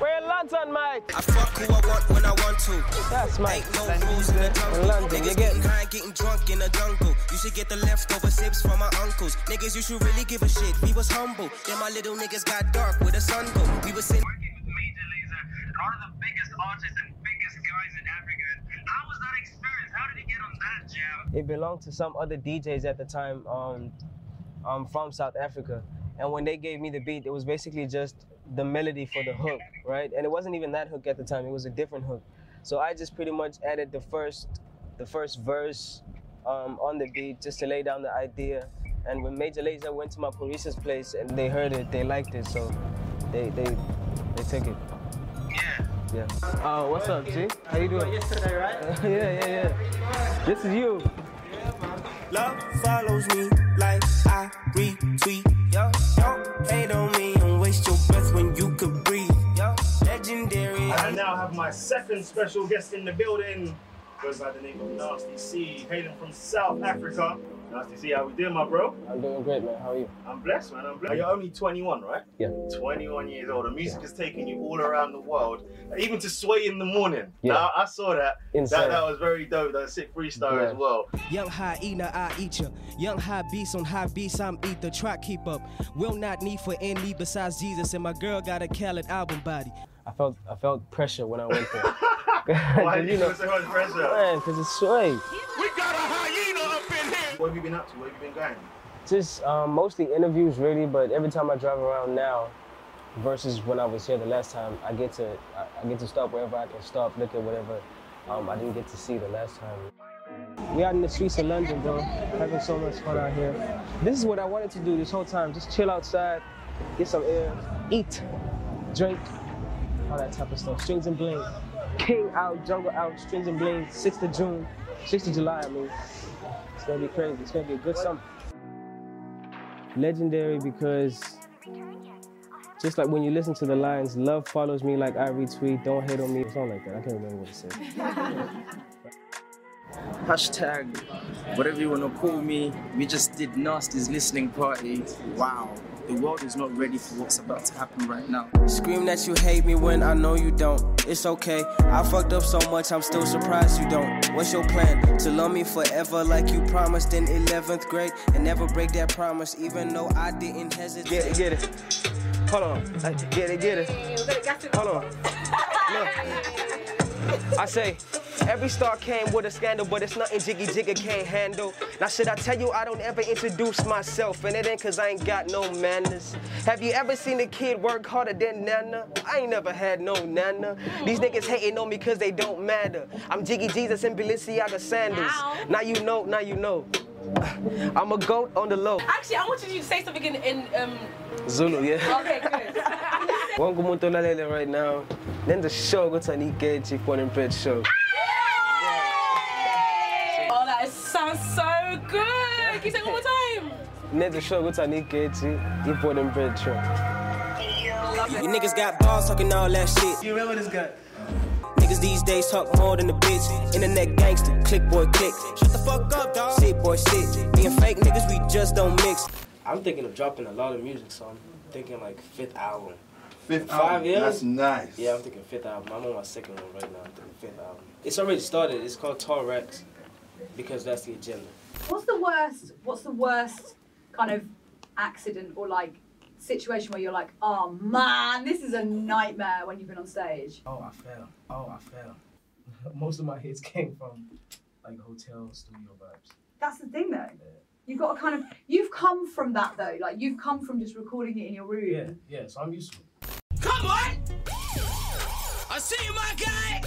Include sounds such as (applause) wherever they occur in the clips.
We're in London, mate. I fuck who I want when I want to. That's mate. Ain't no rules in the jungle. In London, you Niggas get getting high, getting drunk in the jungle. You should get the leftover sips from my uncles. Niggas, you should really give a shit. We was humble. Then my little niggas got dark where the sun go. We was sitting. working with Major Lazer, one of the biggest artists and biggest guys in Africa. How was that experience? How did he get on that jam? it belonged to some other DJs at the time um, um, from South Africa. And when they gave me the beat, it was basically just the melody for the hook, right? And it wasn't even that hook at the time; it was a different hook. So I just pretty much added the first, the first verse um, on the beat just to lay down the idea. And when Major Lazer went to Maphorisa's place and they heard it, they liked it, so they they they took it. Yeah. Yeah. Oh, what's up, G? How you doing? Yesterday, right? (laughs) yeah, yeah, yeah. This is you. Love follows me like I retweet. My second special guest in the building. Goes by the name of Nasty C, hailing from South Africa. Nasty C, how we doing, my bro? I'm doing great, man. How are you? I'm blessed, man. I'm blessed. You're only 21, right? Yeah. 21 years old. The music has taken you all around the world, even to Sway in the morning. Yeah. Now, I saw that. Insane. That, that was very dope. That sick freestyle Yeah. as well. Young hyena, I eat ya. Young high beast on high beast, I'm eat the track keep up. Will not need for any besides Jesus, and my girl got a Khaled album body. I felt I felt pressure when I went there. (laughs) Why (laughs) did you know so much pressure? man, because it's sway. What have you been up to? Where have you been going? Just um, mostly interviews, really. But every time I drive around now, versus when I was here the last time, I get to I, I get to stop wherever I can stop, look at whatever um, I didn't get to see the last time. We out in the streets of London, bro, having so much fun out here. This is what I wanted to do this whole time: just chill outside, get some air, eat, drink, all that type of stuff. Strings and bling. King out, jungle out, strings and bling. 6th of June, 6th of July. I mean, it's gonna be crazy. It's gonna be a good summer. Legendary because just like when you listen to the lines, love follows me like I retweet, don't hate on me, something like that. I can't remember what it said. (laughs) Hashtag, whatever you want to call me, we just did Nasty's listening party. Wow, the world is not ready for what's about to happen right now. Scream that you hate me when I know you don't. It's okay. I fucked up so much, I'm still surprised you don't. What's your plan? To love me forever like you promised in 11th grade and never break that promise, even though I didn't hesitate. Get it, get it. Hold on. Get it, get it. Hold on. Look. I say, every star came with a scandal, but it's nothing Jiggy Jigga can't handle. Now, should I tell you I don't ever introduce myself? And it ain't cause I ain't got no manners. Have you ever seen a kid work harder than Nana? I ain't never had no Nana. These niggas hating on me cause they don't matter. I'm Jiggy Jesus in Balenciaga sandals. Now you know, now you know. (sighs) I'm a goat on the low. Actually, I wanted you to say something in, in um. Zulu, yeah. Okay, good. (laughs) (laughs) Wangu muntu olalele right now. Nenza show ukuthi anikeji for an bread show that is, sounds so good. Can you say it one more time? Nenza show ukuthi anikeji for an bread show. You niggas got balls talking all that shit. You remember this guy? Niggas these days talk more than a bitch. Internet gangster, click boy, click. Shut the fuck up, dog. Sit boy, sit. Being fake niggas, we just don't mix. I'm thinking of dropping a lot of music, so I'm thinking like fifth album. Fifth Five album. years? That's nice. Yeah, I'm thinking fifth album. I'm on my second one right now. I'm thinking fifth album. It's already started. It's called Tall Rex because that's the agenda. What's the worst? What's the worst kind of accident or like situation where you're like, oh man, this is a nightmare when you've been on stage? Oh, I fell. Oh, I fell. (laughs) Most of my hits came from like hotel studio vibes. That's the thing though. You've got to kind of, you've come from that though. Like you've come from just recording it in your room. Yeah, yeah. So I'm used to it. Come on! I see you, my guy!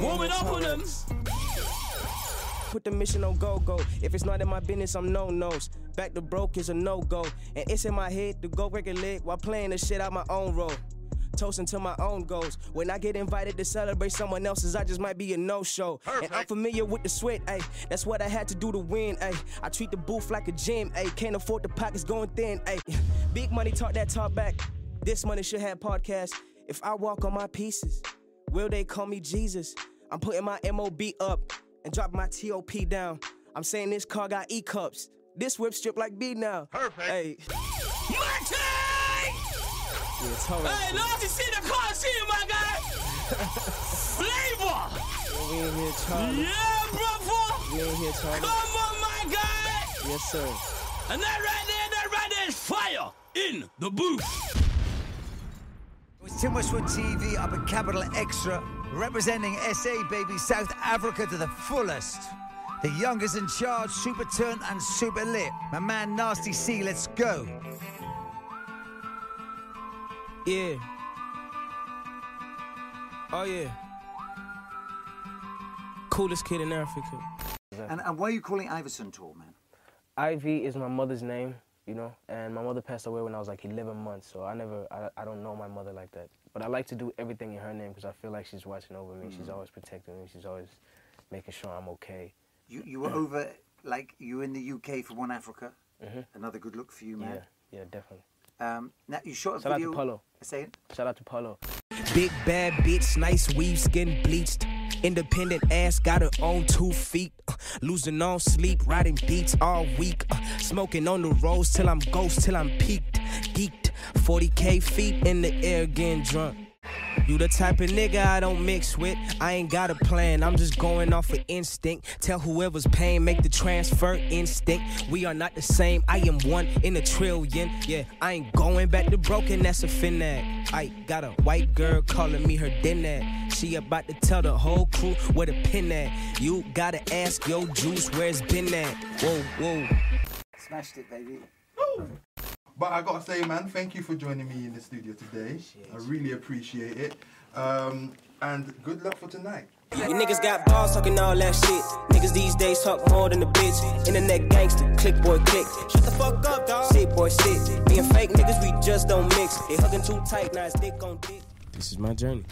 Warming up on them. Put the mission on go go. If it's not in my business, I'm no nos. Back to broke is a no go. And it's in my head to go break a leg while playing the shit out my own role. Toasting to my own goals. When I get invited to celebrate someone else's, I just might be a no show. And I'm familiar with the sweat, ayy. That's what I had to do to win, ayy. I treat the booth like a gym, ayy. Can't afford the pockets going thin, ayy. (laughs) Big money talk that talk back. This money should have podcast. If I walk on my pieces, will they call me Jesus? I'm putting my MOB up and drop my TOP down. I'm saying this car got E cups. This whip strip like B now. Perfect. Hey. Yeah, tell that Hey, shit. Nasty C, the car, see you, my guy. (laughs) Flavor. We in here, Charlie. Yeah, brother. We in here, Charlie. Come on, my guy. Yes, sir. And that right there, that right there is fire in the booth. It It's Tim Westwood TV up at Capital Extra, representing SA baby South Africa to the fullest. The youngest in charge, super turn and super lit. My man Nasty C, let's go. Yeah. Oh yeah. Coolest kid in Africa. And, and why are you calling Ivyson Tour, man? Ivy is my mother's name, you know, and my mother passed away when I was like 11 months, so I never, I, I don't know my mother like that. But I like to do everything in her name because I feel like she's watching over me. She's always protecting me. She's always making sure I'm okay. You, you were over, like, you were in the UK for One Africa. Mhm. Another good look for you, man. yeah, definitely. Um, now, you shot a Shout out video. to Polo. Say it. Shout out to Polo. Big bad bitch, nice weave, skin bleached. Independent ass, got her own two feet. Uh, losing all sleep, riding beats all week. Uh, smoking on the roads till I'm ghost, till I'm peaked. Geeked, 40k feet in the air, getting drunk. You the type of nigga I don't mix with. I ain't got a plan, I'm just going off of instinct. Tell whoever's paying, make the transfer instinct. We are not the same, I am one in a trillion. Yeah, I ain't going back to broken, that's a finag. I got a white girl calling me her dinner. She about to tell the whole crew where the pin at. You gotta ask your juice where it's been at. Whoa, whoa. Smashed it, baby. But I gotta say, man, thank you for joining me in the studio today. I really appreciate it. Um, and good luck for tonight. You niggas got balls talking all that shit. Niggas these days talk more than a bitch. Internet gangster, click boy, click. Shut the fuck up, dog. Sit boy, sit. Being fake niggas, we just don't mix. They hugging too tight, now it's dick on dick. This is my journey.